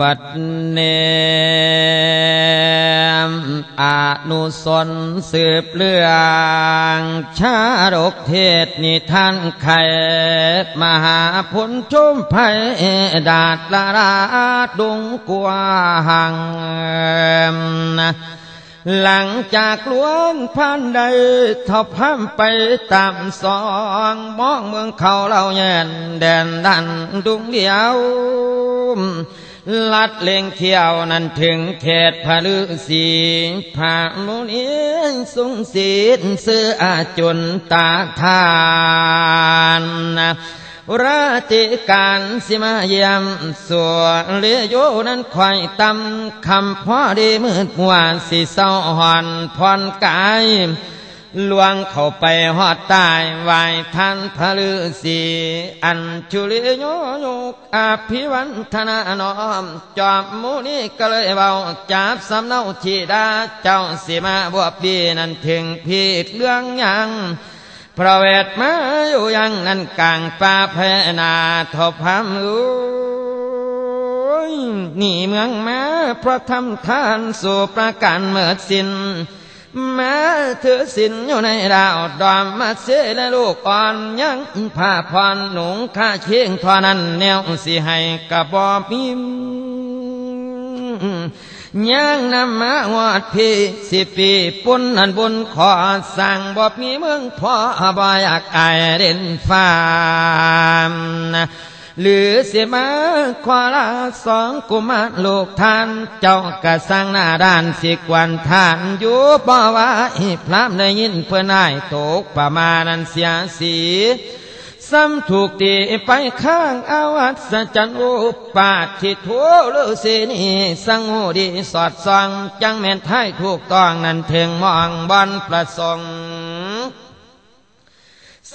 บัดเนมอนุสนสืบเรื่องชาดกเทศนิทานไขมหาผลชุมไพดาดละราดุงกวาหังหลังจากหลวงพันใดทบพัมไปตามสองมองเมืองเขาเราแย่นแดนดันดุงเดียว ลัดเล่งเที่ยวนั้นถึงเขตพลือสีพระมุนีสุงศีลเสื้ออาจุนตาทานราติการสิมาเยี่ยมสัวเลียโยนั้นคอยตำคำพ่อดีมืดมัวสิเศร้าหอนพรกาย ลวงเข้าไปหอดตายไหวท่านพระฤาษีอันชุลิโยโยกอภิวันธนาน้อม จอมมูนี้ก็เลยเบาจับสำเนาชีดาเจ้าสิมาบวบบีนั้นถึงพีดเรื่องยังพระเวทมาอยู่ยังนั้นกลางป่าแพนาทบพามอุ้นี่เมืองมาเพราะทำทานสู่ประการเมื่อสิ้น แม้ถือสินอยู่ในดาวดอมมาเสและลูกอ่อนยังผ้าพรหนุงข้าเชียงทอนั้นแนวสิให้กระบอพิมยังนำมาวอดพี่สิปีปุ่นนันบุญขอสั่งบอบมีเมืองพ่อบอยากอายเด่นฟ้าม หรือเสียมาควาลาสองกุมารลูกทาน เจ้ากะสังหน้าด้านสิกวันทานอยู่บ่ว่าพระได้ยินเพื่อนายตกประมาณนั้นเสียสีซ้ำถูกตีไปข้างอาวัศจันโอปาทิทัวฤาษีนี่สังโอดีสอดส่อง จังแม่นไทยถูกต้องนั้นถึงมองบอนประสงค์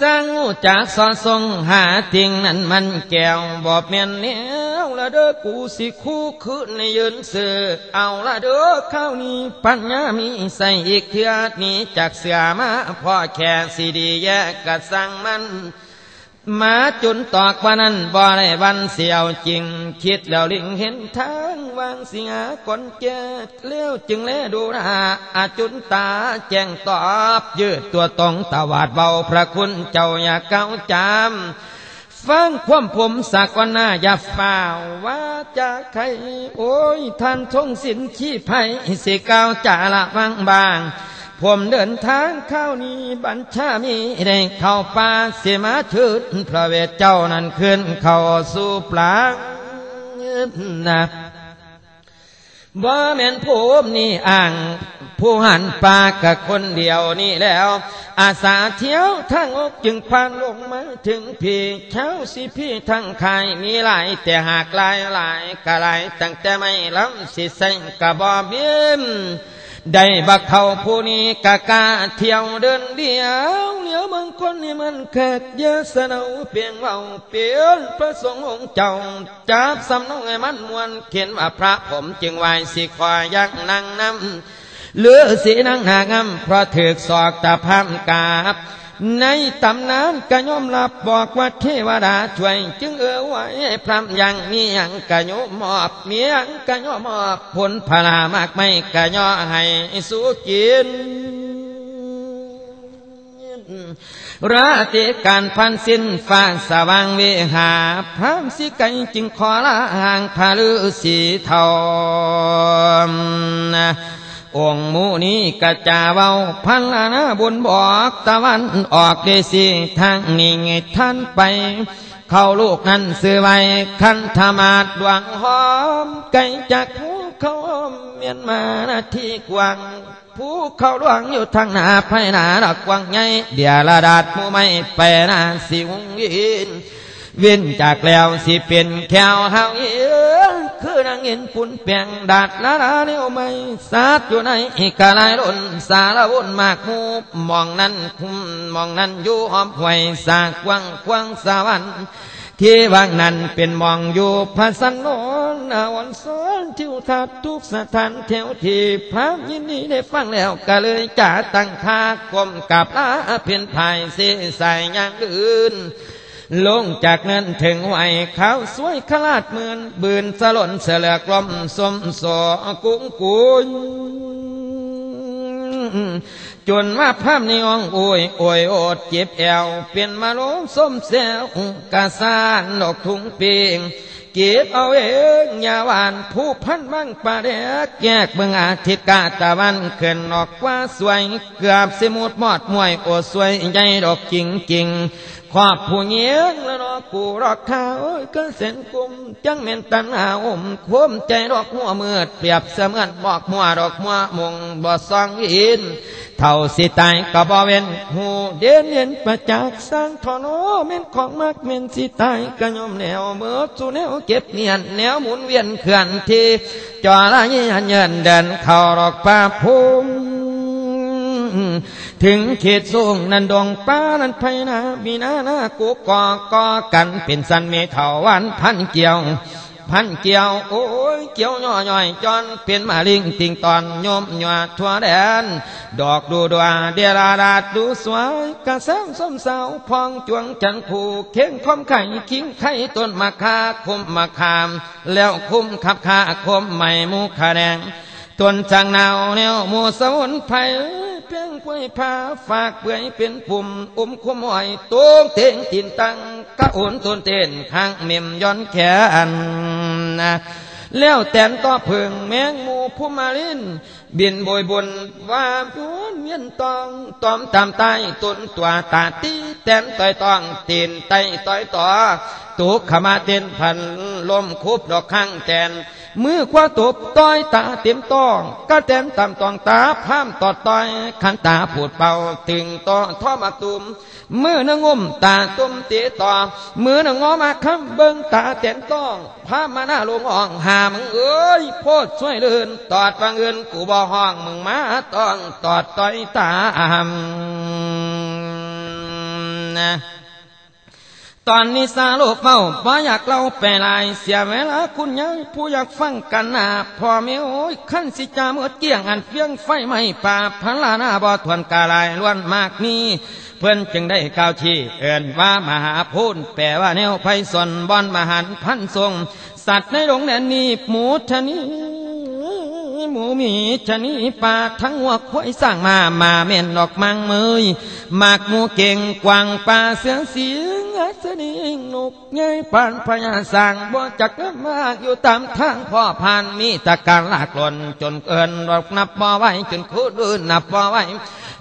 สร้างจากสอนทรงหาติงนั้นมันแก้วบอบเมียนเนี้ยละเด้อกูสิคู่คืนในยืนเสือเอาละเด้อข้าวนี้ปัญญามีใส่อีกเทือนี้จากเสือมาพ่อแค่สีดีแยกกัดสั่งมัน มาจุนตอกว่านั้นบ่ได้วันเสียวจริง คิดแล้วลิงเห็นทางวางเสิงคนแก่เลี้ยวจึงแลดูนาอาจุนตาแจ้งตอบยืดตัวตรงตวาดเบาพระคุณเจ้าอย่าเก้าจามฟังความผมสักวันหน้าอย่าฝ่าว่าจะใคร โอ้ยท่านทงสินขี้ไผ่สิเก้าจ่าละบางบาง ผมเดินทางเข้านี้บัญชามีได้เข้าป่าเสียมาชืดพระเวทเจ้านั้นขึ้นเข้าสู่ปลางนะบ่แม่นผมนี่อ่างผู้หันปากกับคนเดียวนี่แล้ว อาสาเที่ยวทั้งอกจึงพานลงมาถึงพี่เช้าสิพี่ทั้งใครมีหลายแต่หากหลายหลายกะหลายตั้งแต่ไม่ล้ำสิเส้นกะบ่เบี้ยม ได้บักเขาผู้นี้กะกาเที่ยวเดินเดียวเหนียวบางคนนี่มันเกิดเยอะสนาเพียงเมาเปลี่ยนพระสงฆ์องค์เจ้าจับสำนองไอ้มันมวนเขียนว่าพระผมจึงวายสิคอยยักนั่งน้ำเหลือสีนั่งหางำเพราะถือศอกตะพัมกาบ ในตำนานก็ยอมรับบอกว่าเทวดาช่วย จึงเออไว้พรำยังมียังกะยมมอบมียังกะโยมอบผลพลามากไม่กะย่อให้สู้กินราติการพันสิ้นฟ้าสว่างเวหา พรามสิไกจึงขอลาห่างพาลือสีทอง องมูนี้กระจาเว้าพันลานาบุญบอกตะวันออกเดสิทางนี้ท่านไป เข้าลูกนั้นซื้อไว้คันธมาดดวงหอมไก่จากผู้เขาเมียนมานาที่กวางผู้เขาหลวงอยู่ทางหน้าไพหนาดอกกวางใหญ่เดียระดาดมูไม่ไปนาสิวงยินเว้นจากแล้วสิเป็นแควเฮาเอ คือนางเงินปุ่นเปียงดาดลาลาเลี้ยวไม่สาดอยู่ในกะลายล้นสารวนมากมูมองนั้นคุมมองนั้นอยู่หอมหวยสากวังกวังสวรรค์ที่วางนั้นเป็นมองอยู่พระสันนนอาวันสอนทิวทัศทุกสถานเทวทีพระยินดีได้ฟังแล้วก็เลยจ่าตั้งท่ากลมกับลาเพียนภายเสียใส่ยังอื่น ลงจากนั้นถึงไหวเขาสวยขลาดเหมือนบืนสลนเสลือกลมสมสอกุ้งกุนจนมาภาพในองโอยโอยโอดเจ็บแอว เปลี่ยนมาลงส้มแซวกาสานดอกทุ่งเปีงเก็บเอาเองยาหวานผู้พันบังปลาเดกแยกเบืองอาทิตย์กาตะวันเขึ้นออกว่าสวย เกือบสมุดมอดมวยโอสวยใหญ่ดอกจริงจริง ขอบผู้เงี้ยงแล้วนอกูรอกข้าวก็เส้นกุมจังเม็นตันหาอมควมใจดอกหัวมืดเปรียบเสมือนบอกมัวดอกมัวมงบ่ซองอินเท่าสิตายก็บ่เว้นหูเด่นเห็นประจักษ์สร้างทอนอเม่นของมากเม่นสิตายก็ยอมแนวเมื่อสู่แนวเก็บเนียนแนวหมุนเวียนเคลื่อนที่จอละยี่ยันเยินเดินเข้ารอกป่าภูมิ ถึงเขตสูงนันดงป้านันไพนามีนาหน้ากูกอกอกันเป็นสันเมเถาวันพันเกี่ยวพันเกี่ยวโอ้ยเกี่ยวย่อย่อยจอนเป็นมาลิงติงตอนโยมหยวดทั่วแดน ดอกดูดวเดราดาดดูสวยกระแสงส้มสาวพองจวงจันผูเข่งคมไข่คิงไข่ต้นมะคาคุมมะขาม แล้วคุมขับขาคมใหม่มูขาแดงต้นจางนาวแนวหมูสมุนไพร กวยผ้าฝากเปื่อยเป็นปุ่มอุ้มขมอยตุ้งเตงตินตังกะอุ่นต้นเต้นข้างเมียมย้อนแขนนะแล้วแตนก็เพิงแมงหมูผู้มาลินบินบอยบนว่าผู เมียนตองตอมตามใต้ต้นตัวตาตีแตนต่อยตองตีนไตต่อยต่อตุกขมาเต้นพันลมคุบดอกข้างแตนมือขวาตบต้อยตาเต็มต้องก็แตนตามตองตาพามตอดต้อยขันตาปูดเป่าถึงต่อท่อมาตุมมือนงมตาตุมเตะต่อมือนงอมาคำเบิ้งตาแตนต้องพามาหน้าลงอ่องหามึงเอ้ยโพดช่วยเลื่นตอดฟังเงินกูบ่ห้องมึงมาต้องตอดตอยตาอามนะตอนนี้สาโลกเฝ้าบ่อยากเล่าไปลายเสียเวลาคุณยายผู้อยากฟังกันนาพ่อแม่โอ้ยขั้นสิจาเมื่อเกี่ยงอันเฟียงไฟไหม้ป่าพันลาหน้าบ่ทวนกาลายล้วนมากนี้เพื่อนจึงได้กล่าวชี้เอินว่ามหาพูนแปลว่าแนวไพสนบอนมหันพันทรงสัตว์ในโรงแดนนี้หมูชนิด หมูมีชะนีปลาทั้งหัวควายสร้างมามาเม่นดอกมังเมยหมากหมูเก่งกวางปลาเสือเสียงอัศนีนกไงปานพญาสร้างบ่จักมากอยู่ตามทางพ่อพานมีตะการลากหล่นจนเกินดอกนับบ่ไหวจนคูดอื่นนับบ่ไหว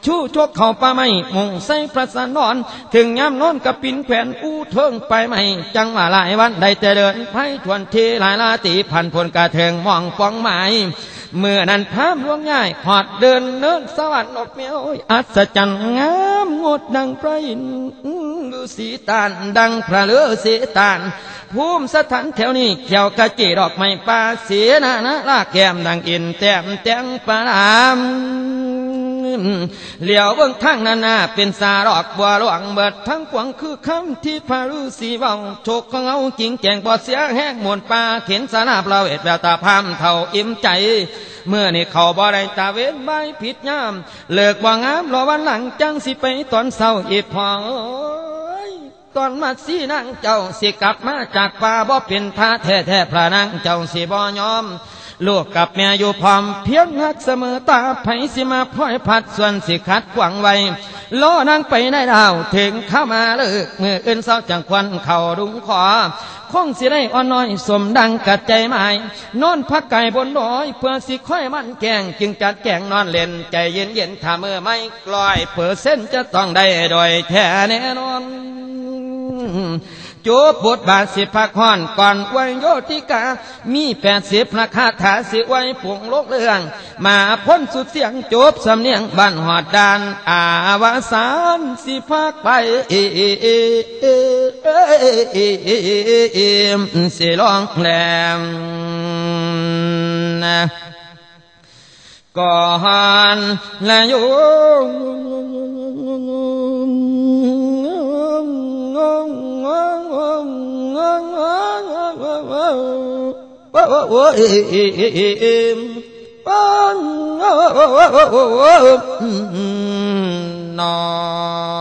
ชู้ชกเขาป่าไม่มงใส่พระสนอน ถึงยามนอนกับปินแขวนอู้เทิงไปไม่จังว่าหลายวันได้แต่เดินไพ่ทวนทีหลายลาตีพันพลกระเทงมองฟองไม้ เมื่อนั้นพามลวงง่ายหอดเดินเนินสวรรค์ออกเมียวอัศจรรย์งามงดดังพระอินทร์ดูสีตานดังพระเลือสีตานภูมิสถานแถวนี้เขียวกะจีดอกไม้ป่าเสียนานะลากแก้มดังอินแต้มแตงปลาม เหลียวเบื้องทางนานาเป็นสาดอกบัวหลวงเบิดทั้งกวางคือคำที่พารุสีเบาโชกของเอาจริงแจงปอดเสียแห้งมวนป่าเข็นสานาเปล่าเอ็ดแววตาพามเท่าอิ่มใจ เมื่อนี่เขาบ่ได้ตาเว้นใบผิดยามเลิกว่างามรอวันหลังจังสิไปตอนเศร้าอีพอเอ้ยตอนมาสีนางเจ้าสิกลับมาจากป่าบ่เป็นท่าแท้แท้พระนางเจ้าสิบ่ยอม ลูกกับแม่อยู่พร้อม เพียงหักเสมอตาไผสิมาพลอยพัดส่วนสิขัดขวางไว้ล้อนางไปในดาวถึงเข้ามาเลิกเมื่ออื่นเศร้าจังควันเข่าดุงขอคงสิได้อ่อนน้อยสมดังกัดใจหมายนอนพักไก่บนดอย เพื่อสิค่อยมันแกงจึงจัดแกงนอนเล่น ใจเย็นเย็นๆถ้าเมื่อไม่กลอยเปอร์เส้นต์จะต้องได้โดยแท้แน่นอน จูบทบาทสิพักห่อนก่อนไวยโยติกา มีแปดสิบพระคาถาสิไว้ผงโลกเรื่อง มาพ้นสุดเสียงจบสำเนียงบ้านหอดดาน อาวสานสิพักไปเอเอเอเอเอเอเออสิร้องแหลมก่อนและอยู่ 我我我诶诶诶诶诶，我我我我我，嗯嗯，那、嗯。嗯嗯